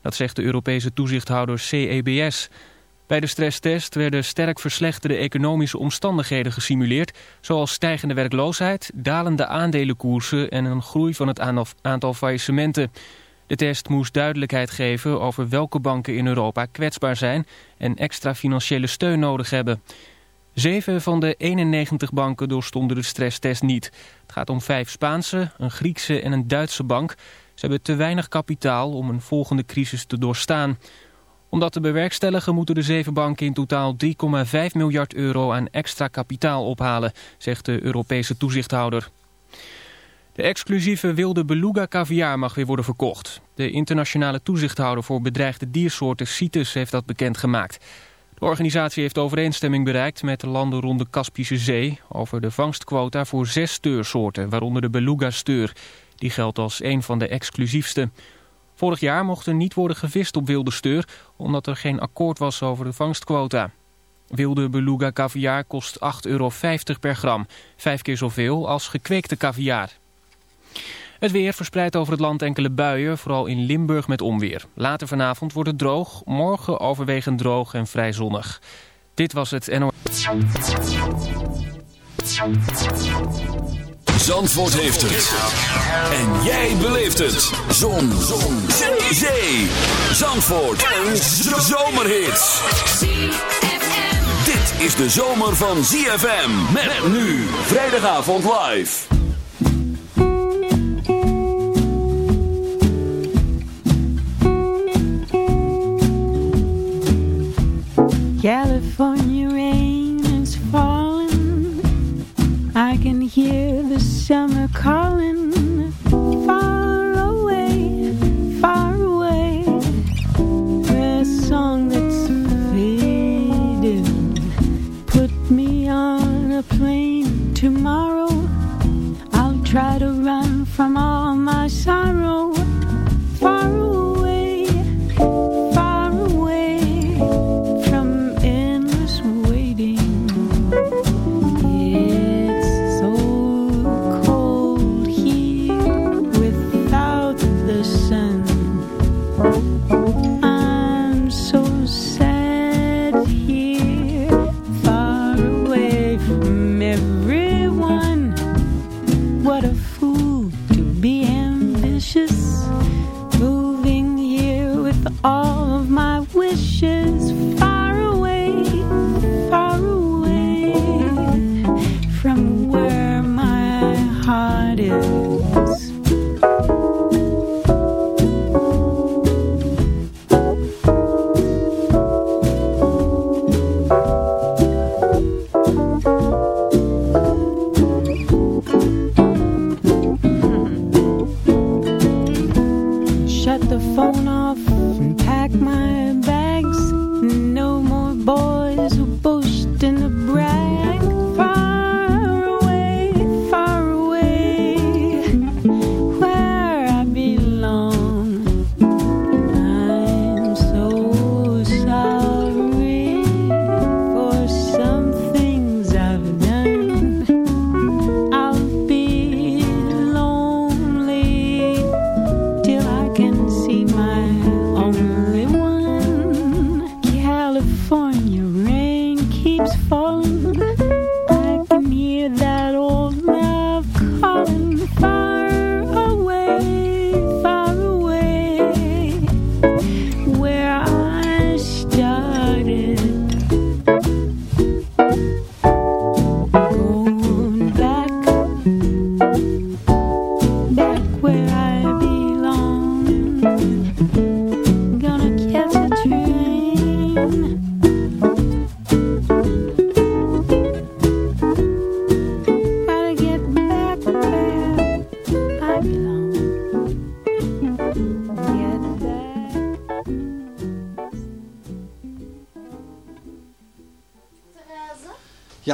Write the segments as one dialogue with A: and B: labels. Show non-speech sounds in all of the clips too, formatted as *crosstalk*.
A: Dat zegt de Europese toezichthouder CEBS. Bij de stresstest werden sterk verslechterde economische omstandigheden gesimuleerd, zoals stijgende werkloosheid, dalende aandelenkoersen en een groei van het aantal faillissementen. De test moest duidelijkheid geven over welke banken in Europa kwetsbaar zijn en extra financiële steun nodig hebben. Zeven van de 91 banken doorstonden de stresstest niet. Het gaat om vijf Spaanse, een Griekse en een Duitse bank. Ze hebben te weinig kapitaal om een volgende crisis te doorstaan. Om dat te bewerkstelligen moeten de zeven banken in totaal 3,5 miljard euro aan extra kapitaal ophalen, zegt de Europese toezichthouder. De exclusieve wilde beluga caviar mag weer worden verkocht. De internationale toezichthouder voor bedreigde diersoorten CITES heeft dat bekendgemaakt. De organisatie heeft overeenstemming bereikt met de landen rond de Kaspische Zee... over de vangstquota voor zes steursoorten, waaronder de beluga-steur. Die geldt als een van de exclusiefste. Vorig jaar mocht er niet worden gevist op wilde steur... omdat er geen akkoord was over de vangstquota. Wilde beluga caviar kost 8,50 euro per gram. Vijf keer zoveel als gekweekte caviar. Het weer verspreidt over het land enkele buien, vooral in Limburg met onweer. Later vanavond wordt het droog, morgen overwegend droog en vrij zonnig. Dit was het NO.
B: Zandvoort heeft het. En jij beleeft het. Zon. Zon. Zee. Zandvoort. Een zomerhit. Dit is de zomer van ZFM. Met nu. Vrijdagavond live.
C: California. I can hear the summer calling. Far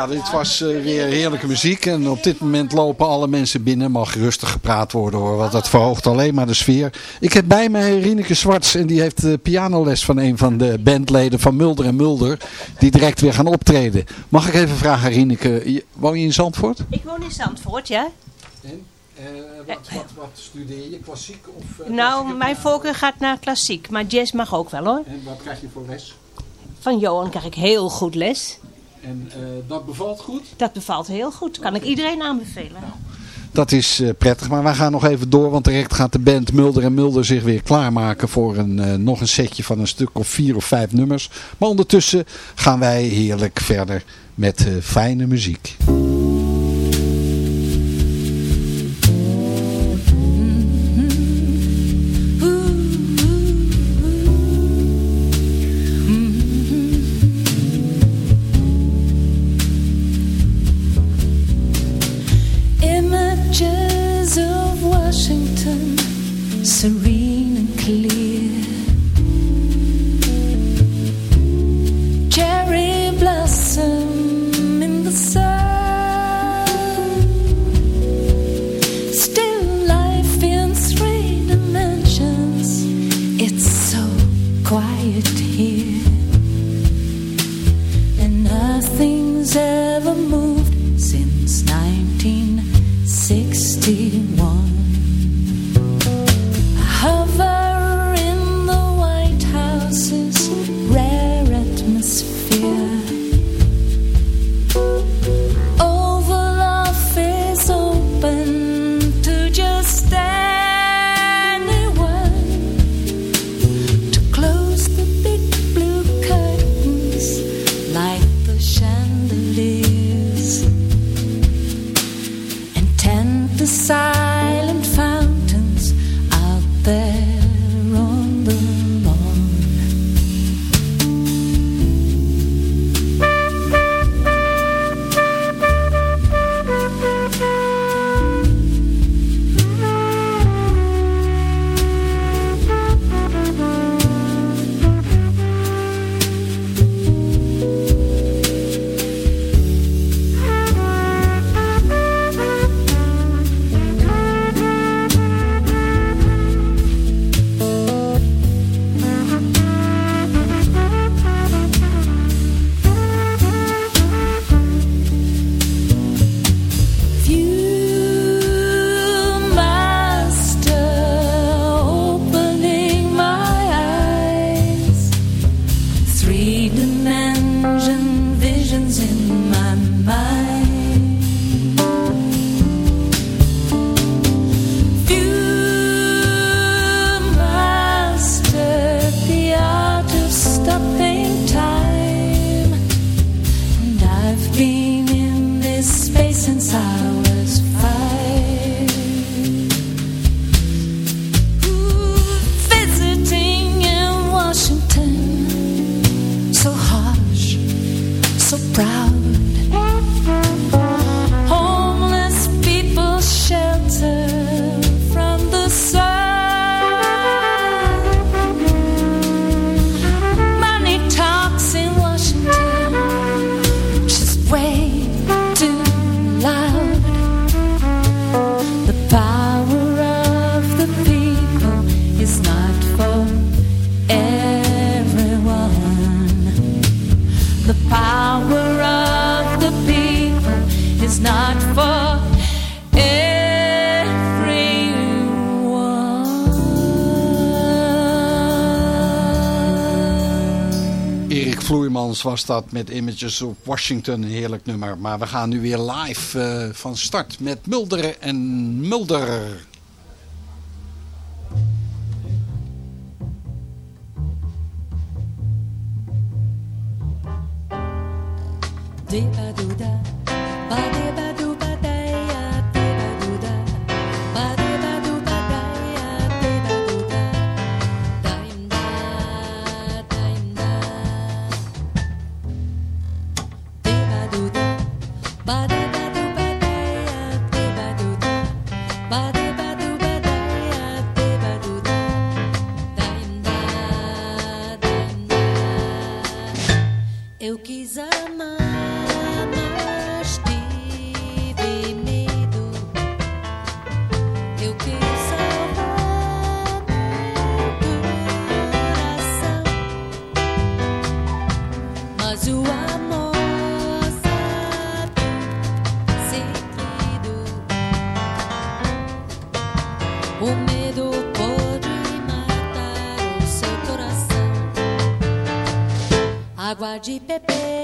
D: Nou, dit was eh, weer heerlijke muziek. En op dit moment lopen alle mensen binnen. Mag rustig gepraat worden hoor, want dat verhoogt alleen maar de sfeer. Ik heb bij me Rieneke Zwarts en die heeft piano pianoles van een van de bandleden van Mulder en Mulder. Die direct weer gaan optreden. Mag ik even vragen Rieneke, woon je in Zandvoort?
E: Ik woon in Zandvoort, ja. En?
F: Eh, wat, eh. wat, wat, studeer je? Klassiek? Of,
E: nou, mijn voorkeur gaat naar klassiek, maar jazz mag ook wel hoor.
F: En wat krijg je voor les?
E: Van Johan krijg ik heel goed les.
F: En eh, dat bevalt goed?
E: Dat bevalt heel goed. Kan ik iedereen aanbevelen.
F: Nou, dat is eh, prettig. Maar wij gaan nog even door. Want direct gaat de band Mulder en Mulder zich weer klaarmaken voor een, eh, nog een setje van een stuk of vier of vijf nummers. Maar ondertussen gaan wij heerlijk verder met fijne MUZIEK
G: just
F: met Images op Washington, een heerlijk nummer. Maar we gaan nu weer live eh, van start met Mulder en Mulder.
H: Ba-da-da-do-ba-da-da. de
F: Pepe.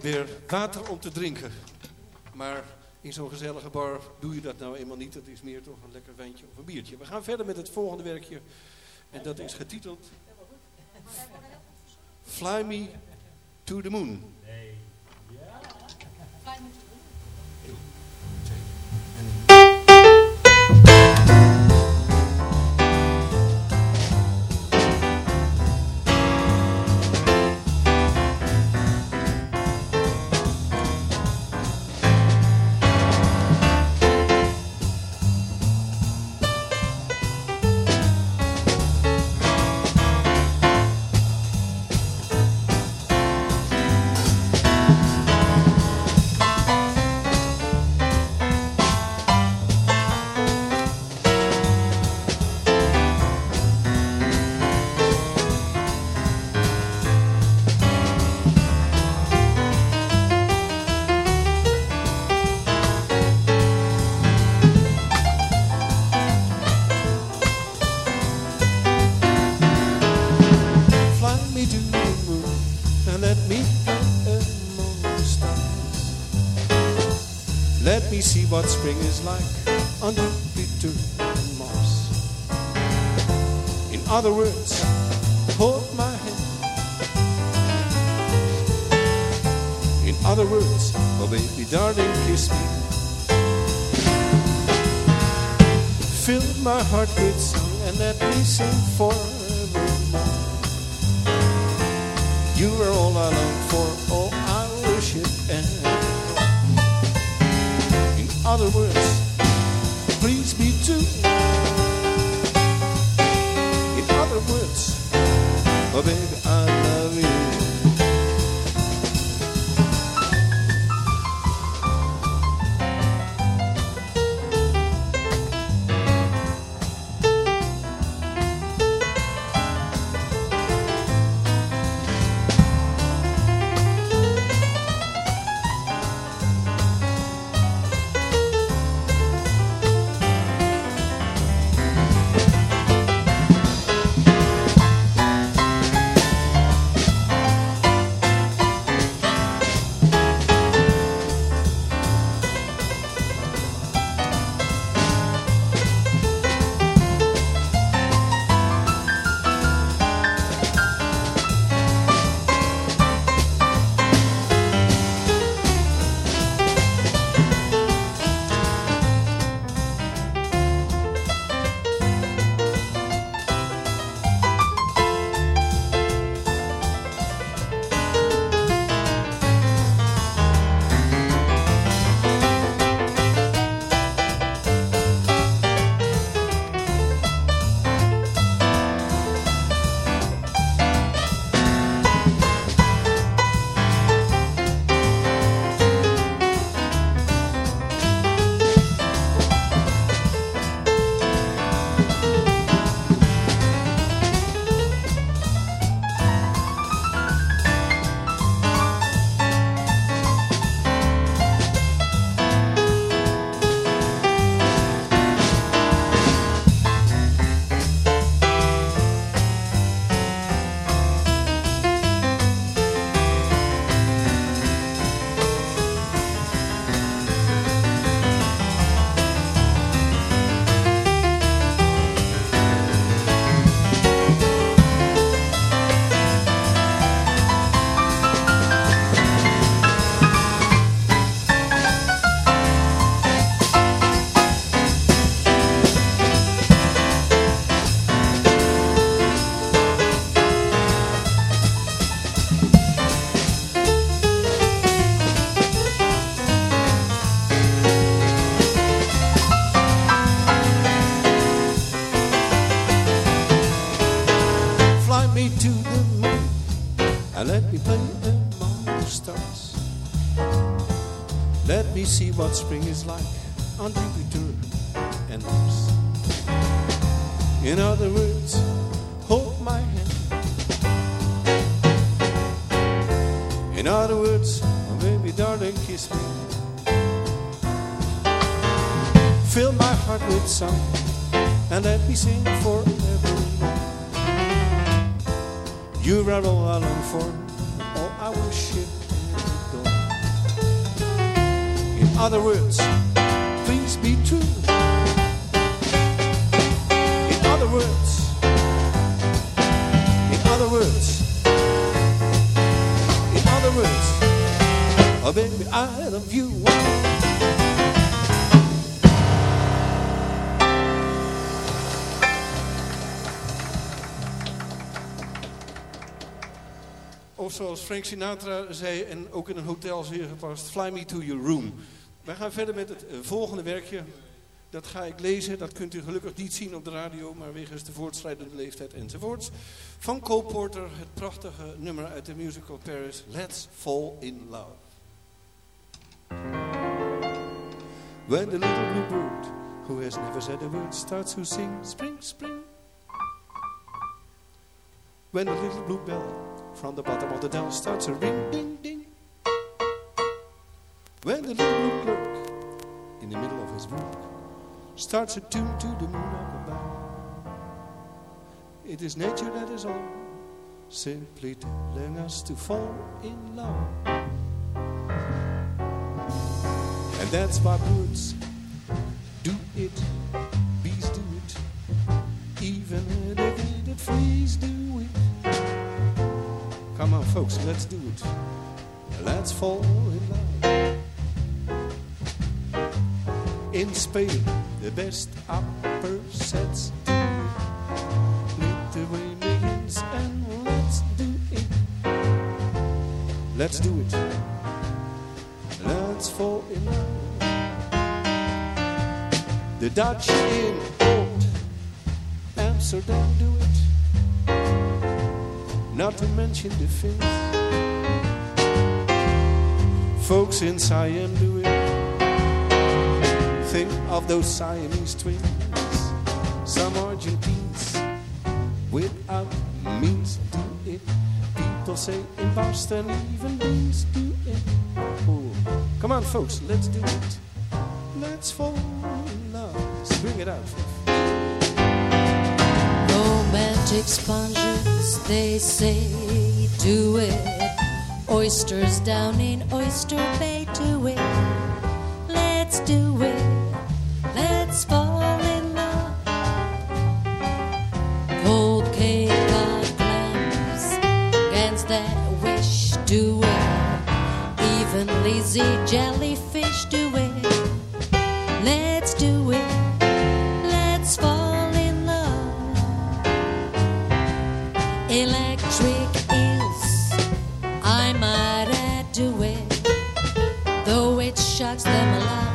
F: weer water om te drinken. Maar in zo'n gezellige bar doe je dat nou eenmaal niet. Dat is meer toch een lekker wijntje of een biertje. We gaan verder met het volgende werkje. En dat is getiteld... Fly Me to the Moon.
I: See what spring is like on Jupiter and Mars. In other words, hold my hand. In other words, oh baby, darling, kiss me. Fill my heart with song and let me sing forevermore. You are all I long for, all other words, please be true. What spring is like on Jupiter and Mars. In other words, hold my hand. In other words, oh baby darling, kiss me. Fill my heart with song and let me sing forever. You are all I long for, other words, please be true. In other words, in other words, in other words, oh baby, I love you. Of zoals Frank Sinatra zei, en ook in een hotel zeer gepast, fly me to your room. Wij gaan verder met het eh, volgende werkje. Dat ga ik lezen, dat kunt u gelukkig niet zien op de radio, maar wegens de voortschrijdende leeftijd enzovoorts. Van Cole Porter, het prachtige nummer uit de musical Paris, Let's Fall in Love. When the little blue bird, who has never said a word, starts to sing, spring, spring. When the little blue bell from the bottom of the dell starts a ring, ding, ding. When the little blue clerk, in the middle of his work, starts a tune to the moon above. It is nature that is all, simply telling us to fall in love. And That's what woods do it, bees do it, even a dedicated freeze do it. Come on, folks, let's do it. Let's fall in love. In Spain, the best upper sets it. Little millions and let's do it. Let's do it. Let's fall in love. The Dutch in old Amsterdam do it. Not to mention the Finns. Folks in Siam do it. Think of those Siamese twins. Some Argentines without means do it. People say in Boston even beans do it. Oh, come on, folks, let's do it. Let's fall in love. Bring it out.
F: Romantic sponges, they say, do it. Oysters down in Oyster Bay, do it. Let's do it. It shocks them a lot.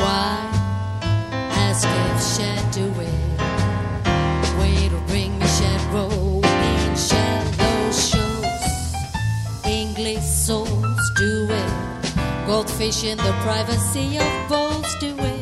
F: Why ask if shed do it? Way to bring me shed rolling shallow shows. English souls do it. Goldfish in the privacy of bowls do it.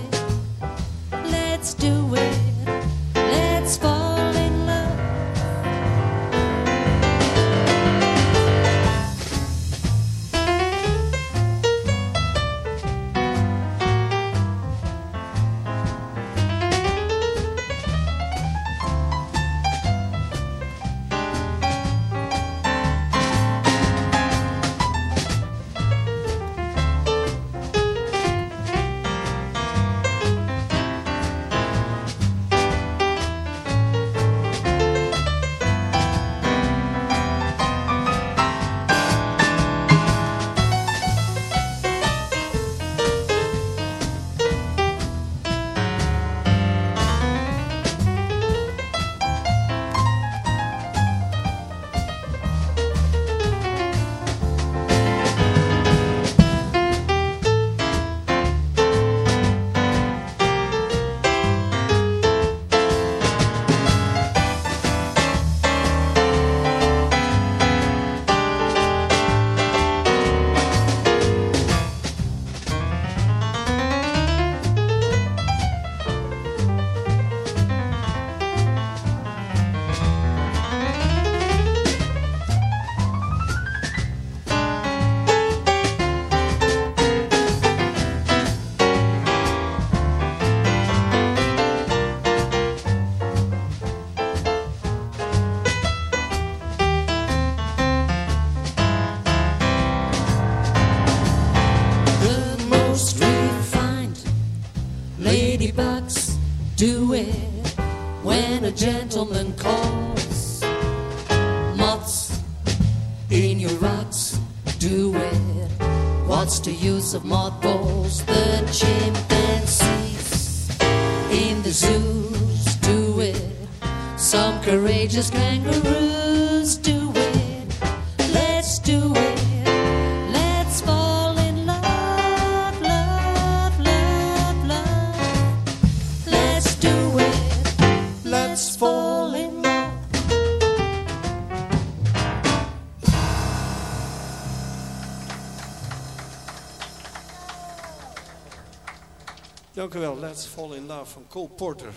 I: Cole Porter.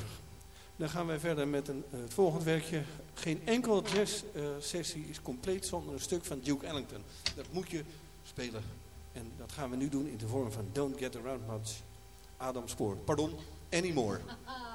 I: Dan gaan wij verder met een, eh, het volgende werkje. Geen enkele jazz-sessie is compleet zonder een stuk van Duke Ellington. Dat moet je spelen. En dat gaan we nu doen in de vorm van Don't Get Around Much. Adam Spoor. Pardon, Anymore. *laughs*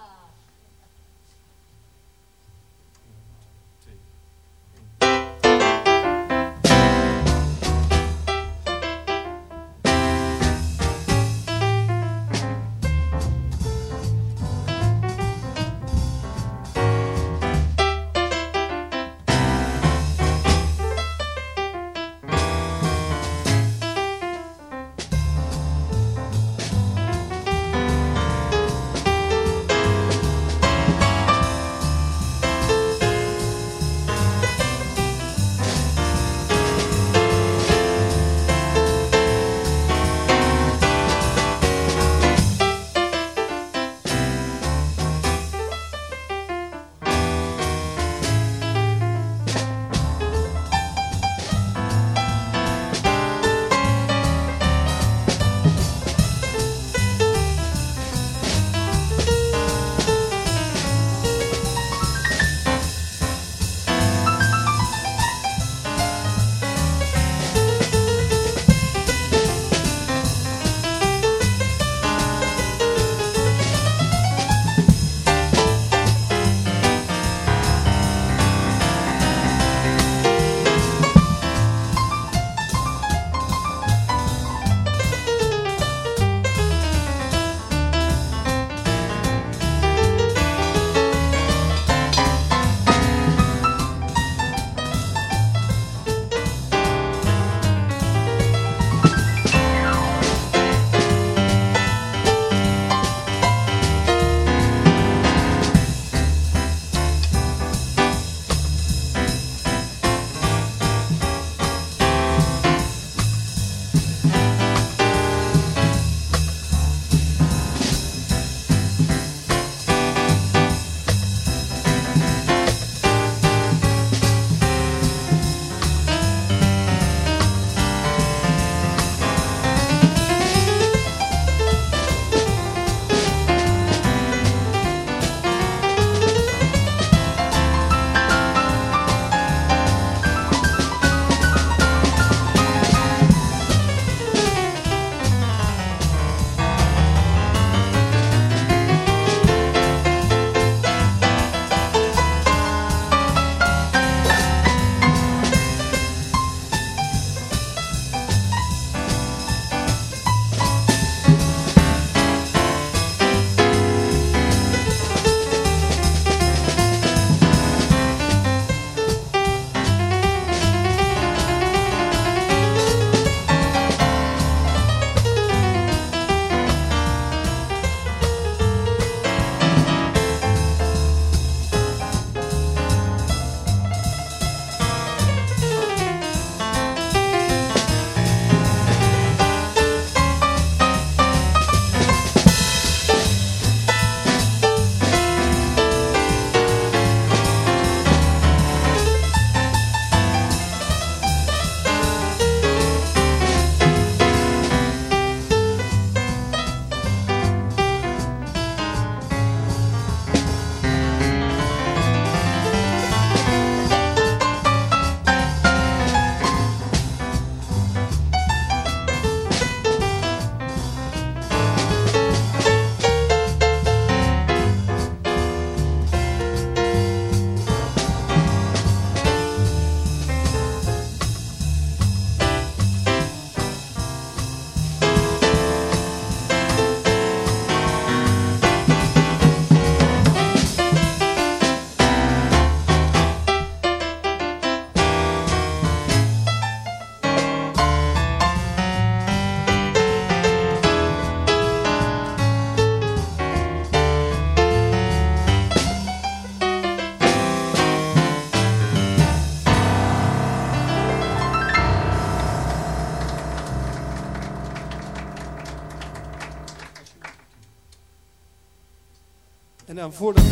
I: En dan voordat...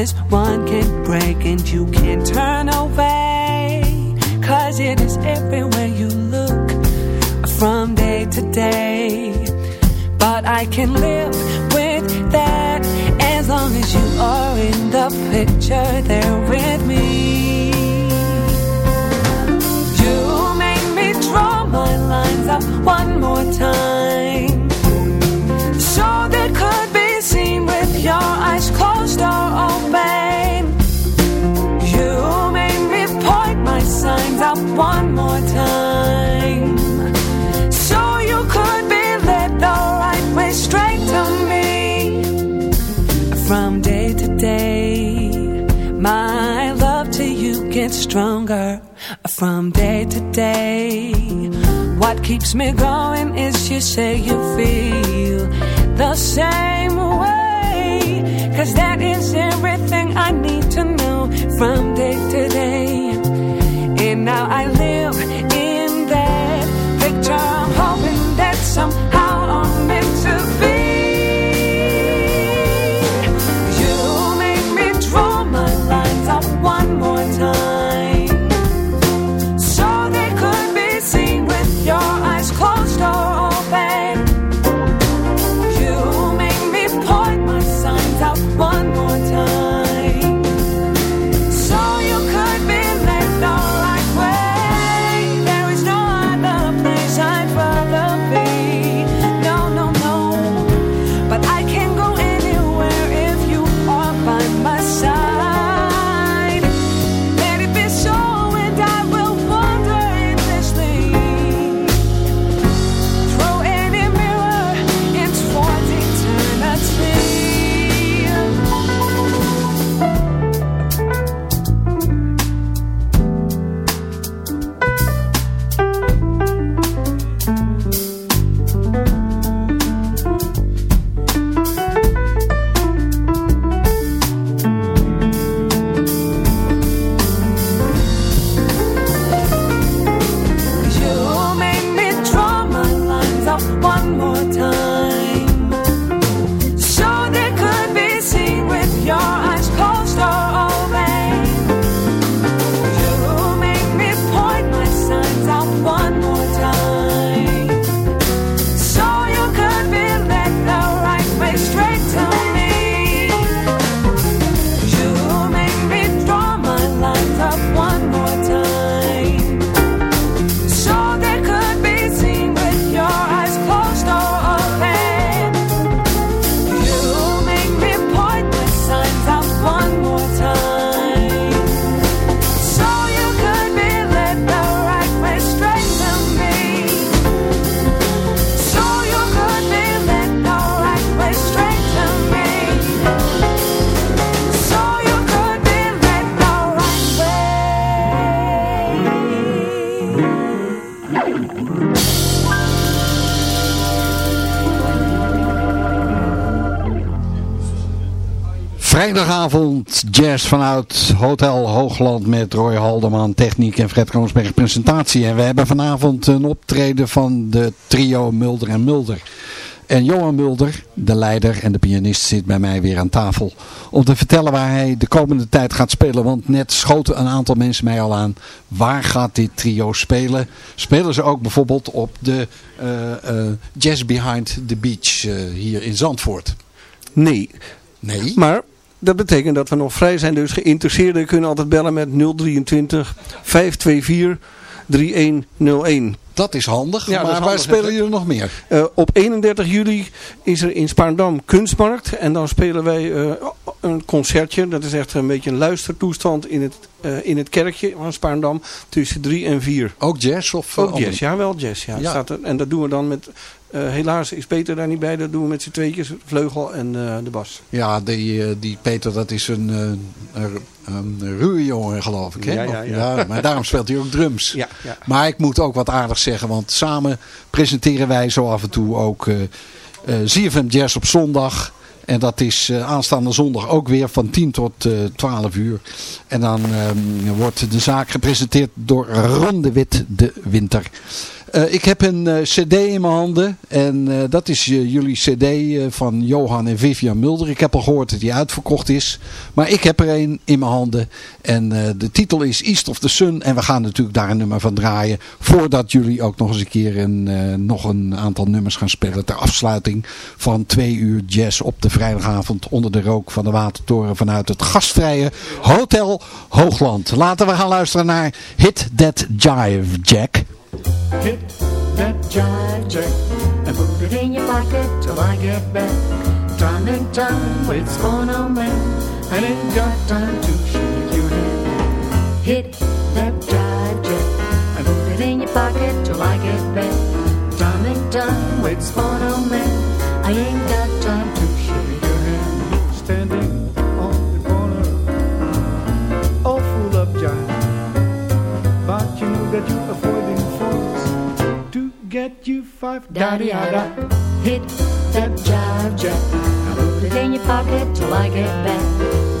G: this keeps me going is you say you feel the same
D: Vrijdagavond jazz vanuit Hotel Hoogland met Roy Haldeman, techniek en Fred Kroonsberg presentatie. En we hebben vanavond een optreden van de trio Mulder en Mulder. En Johan Mulder, de leider en de pianist, zit bij mij weer aan tafel. Om te vertellen waar hij de komende tijd gaat spelen. Want net schoten een aantal mensen mij al aan. Waar gaat dit trio spelen? Spelen ze ook bijvoorbeeld op de eh, eh, Jazz Behind the Beach eh, hier in Zandvoort?
I: Nee.
D: Nee.
I: Maar dat betekent dat we nog vrij zijn. Dus geïnteresseerden kunnen altijd bellen met 023 524 3101.
D: Dat is handig,
I: Ja,
D: maar
I: is
D: waar spelen jullie nog meer?
I: Eh, op 31 juli is er in Spaarndam Kunstmarkt. En dan spelen wij eh, een concertje. Dat is echt een beetje een luistertoestand in het, eh, in het kerkje van Spaarndam. Tussen drie en vier.
D: Ook jazz of
I: Ook jazz, ja wel jazz. Ja.
D: Ja.
I: Staat er, en dat doen we dan met... eh, helaas is Peter daar niet bij. Dat doen we met z'n tweetjes. Vleugel en eh, de bas.
D: Ja, die, eh, die Peter, dat is een, een, een ruwe jongen, geloof ik. Hè?
I: Ja, ja, ja.
D: maar daarom speelt hij ook drums.
I: Ja, ja.
D: Maar ik moet ook wat aardig zeggen, want samen presenteren wij zo af en toe ook eh, ZFM Jazz op zondag. En dat is aanstaande zondag ook weer van 10 tot eh 12 uur. En dan ehm, wordt de zaak gepresenteerd door Ron de Wit de Winter. Eh, ik heb een eh, cd in mijn handen. En eh, dat is jullie cd van Johan en Vivian Mulder. Ik heb al gehoord dat die uitverkocht is. Maar ik heb er een in mijn handen. En de titel is East of the Sun. En we gaan natuurlijk daar een nummer van draaien. Voordat jullie ook nog eens een keer een, nog een aantal nummers gaan spelen. Ter afsluiting van twee uur jazz op de vrijdagavond. Onder de rook van de Watertoren vanuit het gastvrije Hotel Hoogland. Laten we gaan luisteren naar Hit That Jive Jack.
J: Hit that jive jack and put it in your pocket till I get back. Time and time waits for no man. I ain't got time to shake your hand. Hit that jive jack and put it in your pocket till I get back. Time and time waits for no man. I ain't got get you five daddy da Hit that jive jack. I put it in your pocket till I get back.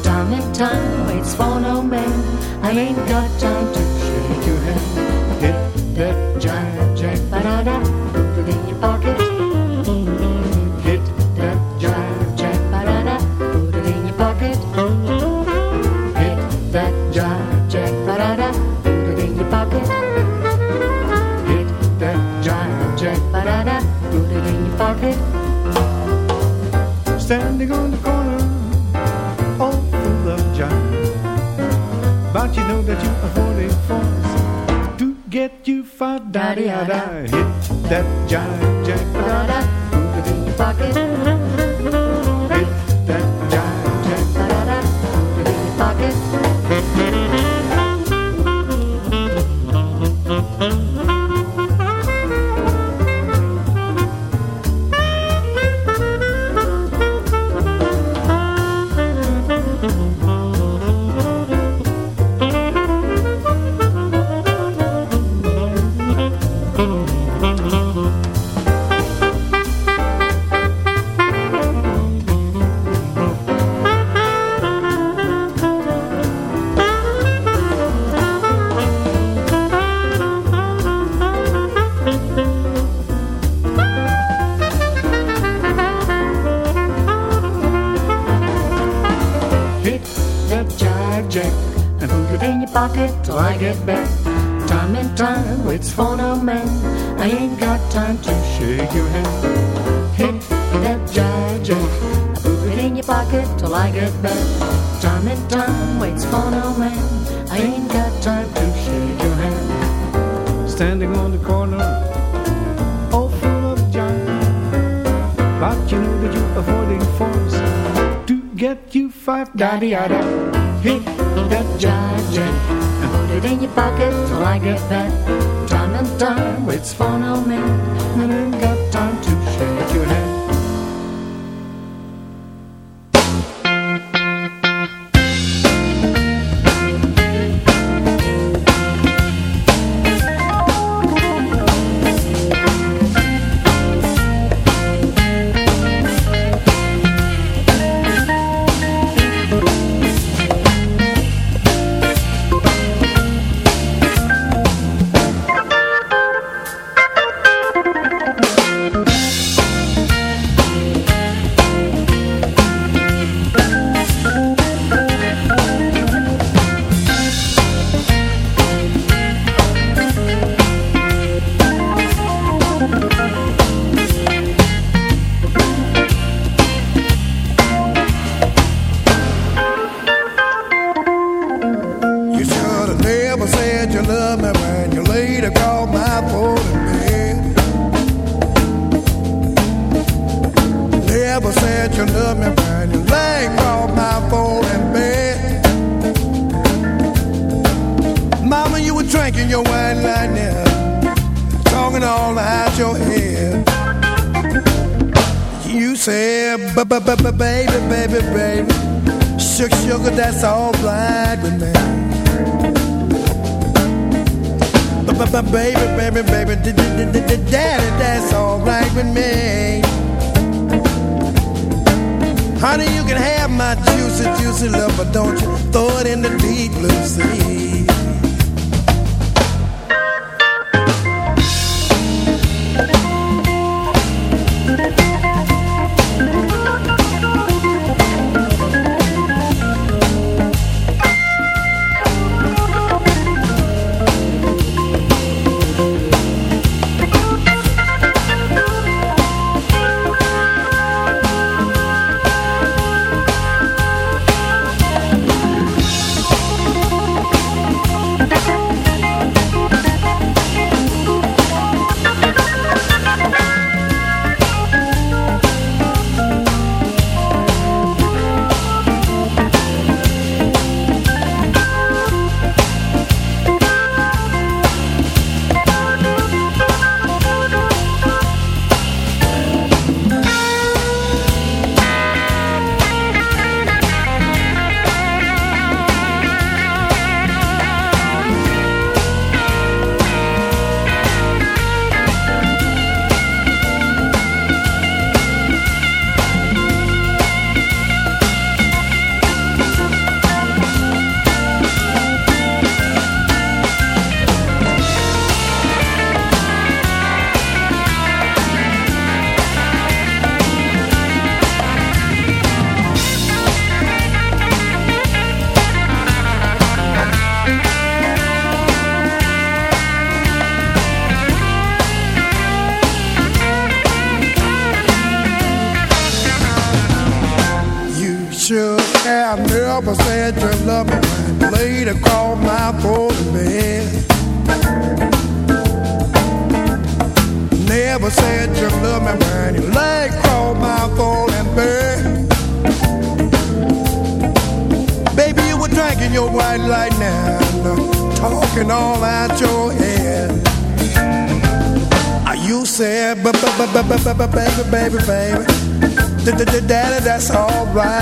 J: Time and time waits for no man. I ain't got time to shake your hand. Hit that jive jack. Ba-da-da. Put it in your pocket. Standing on the corner, all full of jive. But you know that you're avoiding force to get you five daddy da Hit that jive jack. Ba-da-da. Put it in your pocket.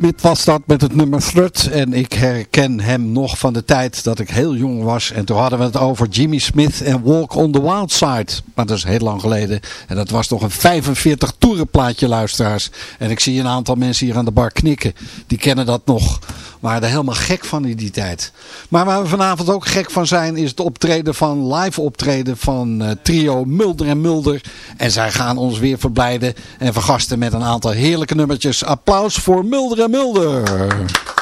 D: Smith was dat met het nummer Strut. En ik herken hem nog van de tijd dat ik heel jong was. En toen hadden we het over Jimmy Smith en Walk on the Wild Side. Maar dat is heel lang geleden. En dat was toch een 45 toerenplaatje luisteraars. En ik zie een aantal mensen hier aan de bar knikken. Die kennen dat nog. Waren er helemaal gek van in die tijd. Maar waar we vanavond ook gek van zijn is het optreden van live optreden van uh, trio Mulder en Mulder. En zij gaan ons weer verblijden en vergasten met een aantal heerlijke nummertjes. Applaus voor Mulder en Mulder.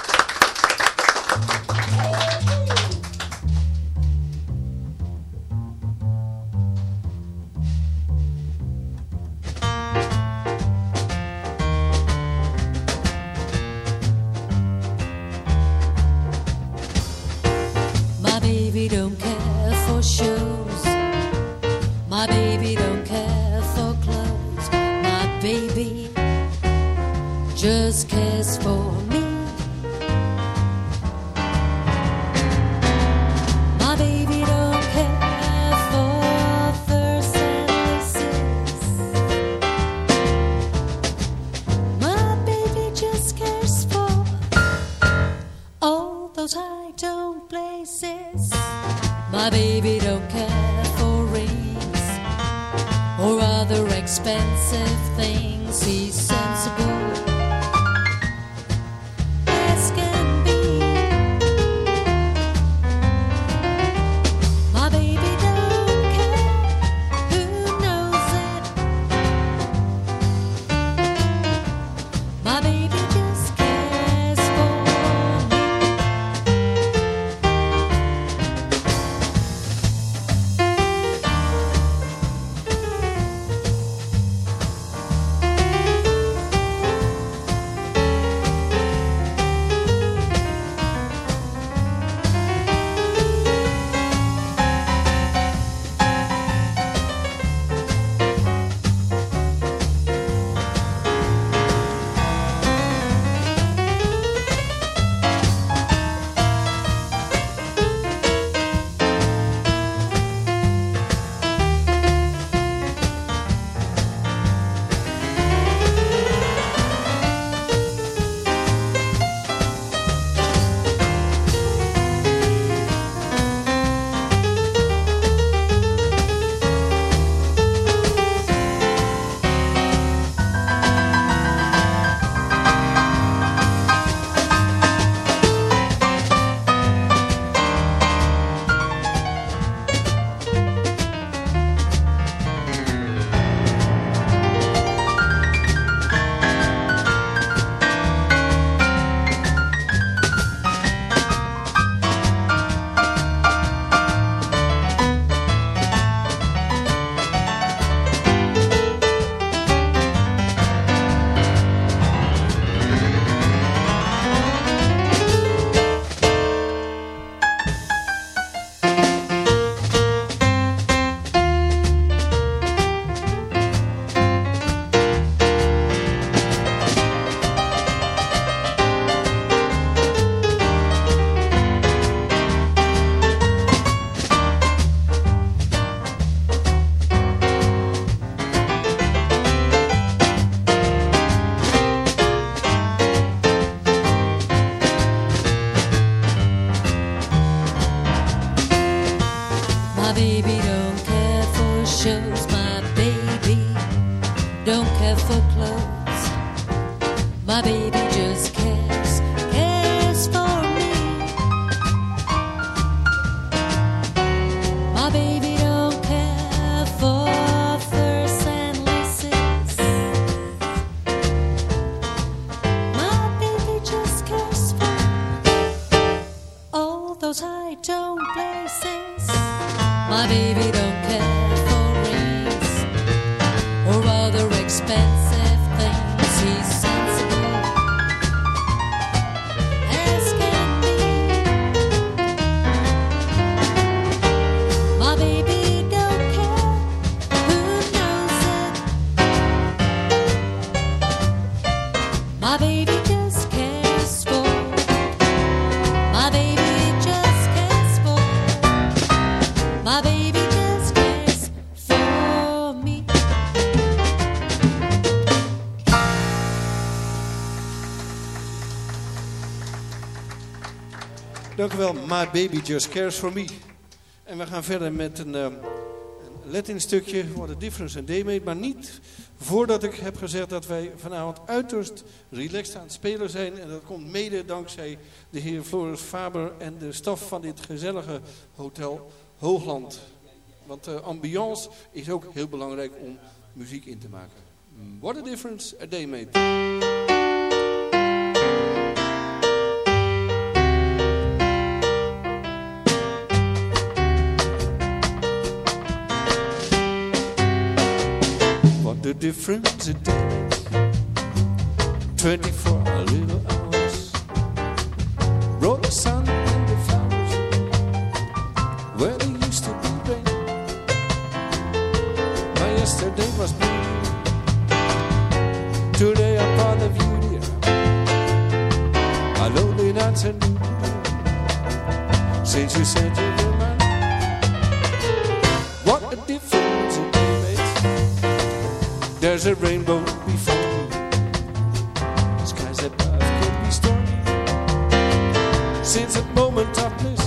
F: baby. Just kidding.
I: Dank u wel, My Baby Just Cares For Me. En we gaan verder met een, ehm, een Latin stukje, What a Difference in Day Made. Maar niet voordat ik heb gezegd dat wij vanavond uiterst relaxed aan het spelen zijn. En dat komt mede dankzij de heer Floris Faber en de staf van dit gezellige hotel Hoogland. Want de ambiance is ook heel belangrijk om muziek in te maken. What a difference a day made. the difference a day. 24 little hours. Brought the sun and the flowers where they used to be rain. My yesterday was blue. Today I'm part of you, dear. A lonely nights and new Since you said you were. There's a rainbow before you. Skies above could be stormy. Since that moment of bliss,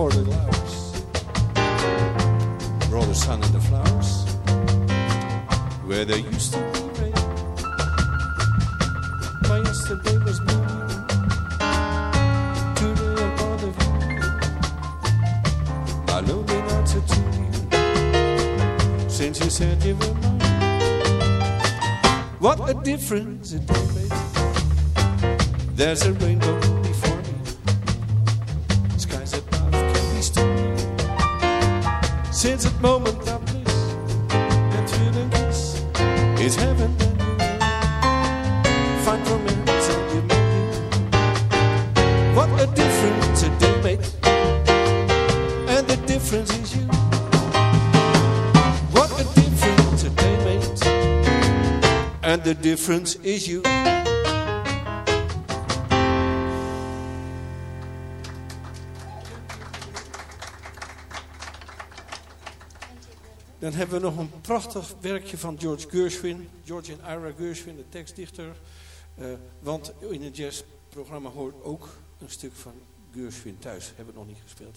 I: 24 little difference is you. Dan hebben we nog een prachtig werkje van George Gershwin. George en Ira Gershwin, de tekstdichter. Eh, want in het jazzprogramma hoort ook een stuk van Gershwin thuis. Hebben we nog niet gespeeld.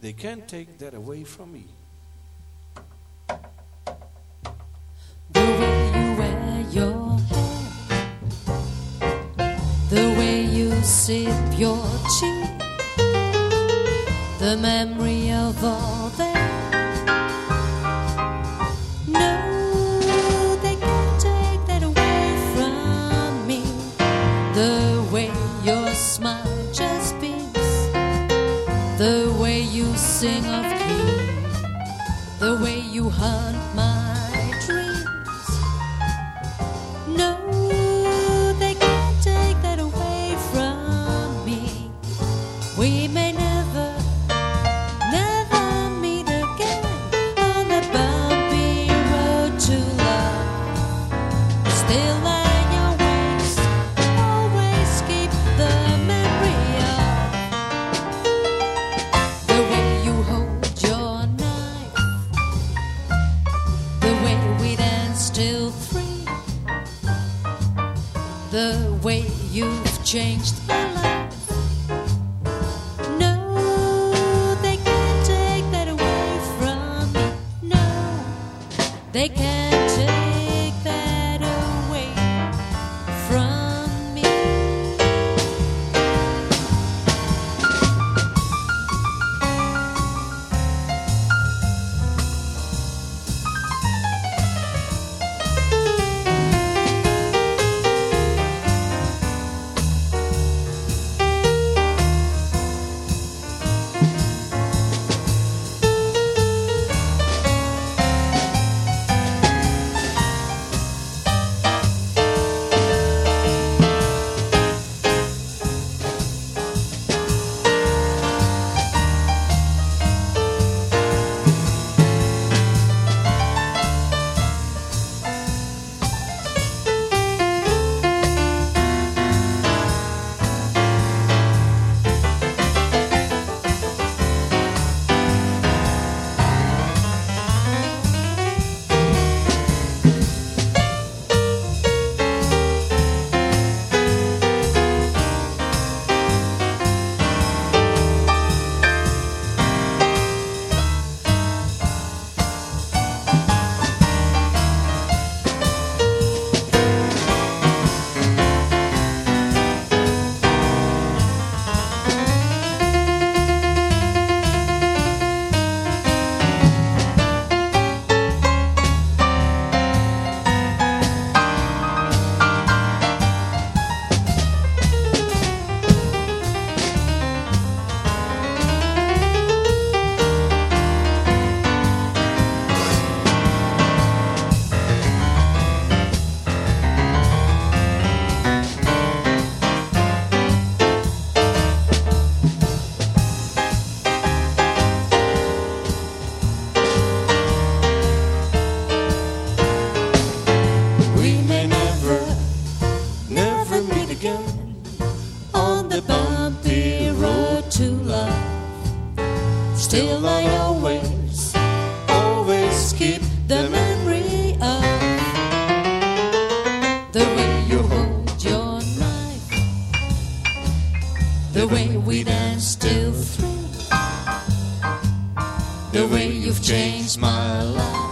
I: They can't take that away from me.
F: The way you wear your the way you sip your tea, the memory of all Still, I always, always keep the memory of the way you hold your knife, the way we dance till three, the way you've changed my life.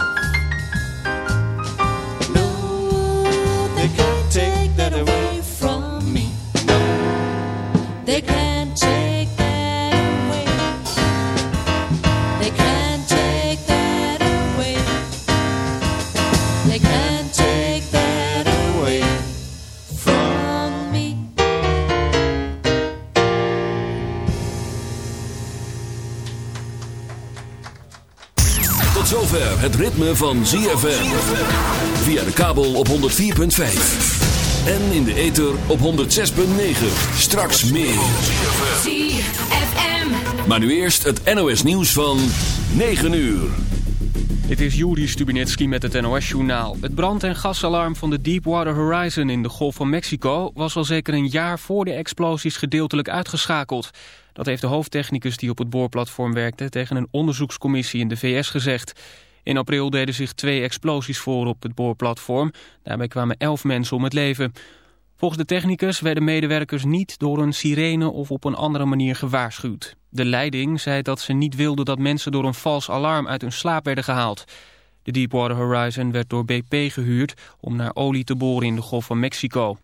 B: Ritme van ZFM. Via de kabel op 104.5. En in de ether op 106.9. Straks meer.
K: ZFM.
B: Maar nu eerst het NOS nieuws van 9 uur.
A: Dit is Juri Stubinetski met het NOS-journaal. Het brand- en gasalarm van de Deepwater Horizon in de Golf van Mexico... was al zeker een jaar voor de explosies gedeeltelijk uitgeschakeld. Dat heeft de hoofdtechnicus die op het boorplatform werkte... tegen een onderzoekscommissie in de VS gezegd. In april deden zich twee explosies voor op het boorplatform. Daarbij kwamen elf mensen om het leven. Volgens de technicus werden medewerkers niet door een sirene of op een andere manier gewaarschuwd. De leiding zei dat ze niet wilden dat mensen door een vals alarm uit hun slaap werden gehaald. De Deepwater Horizon werd door BP gehuurd om naar olie te boren in de Golf van Mexico.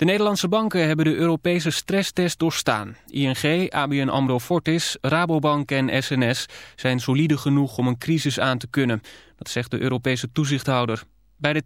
A: De Nederlandse banken hebben de Europese stresstest doorstaan. ING, ABN AMRO Fortis, Rabobank en SNS zijn solide genoeg om een crisis aan te kunnen. Dat zegt de Europese toezichthouder. Bij de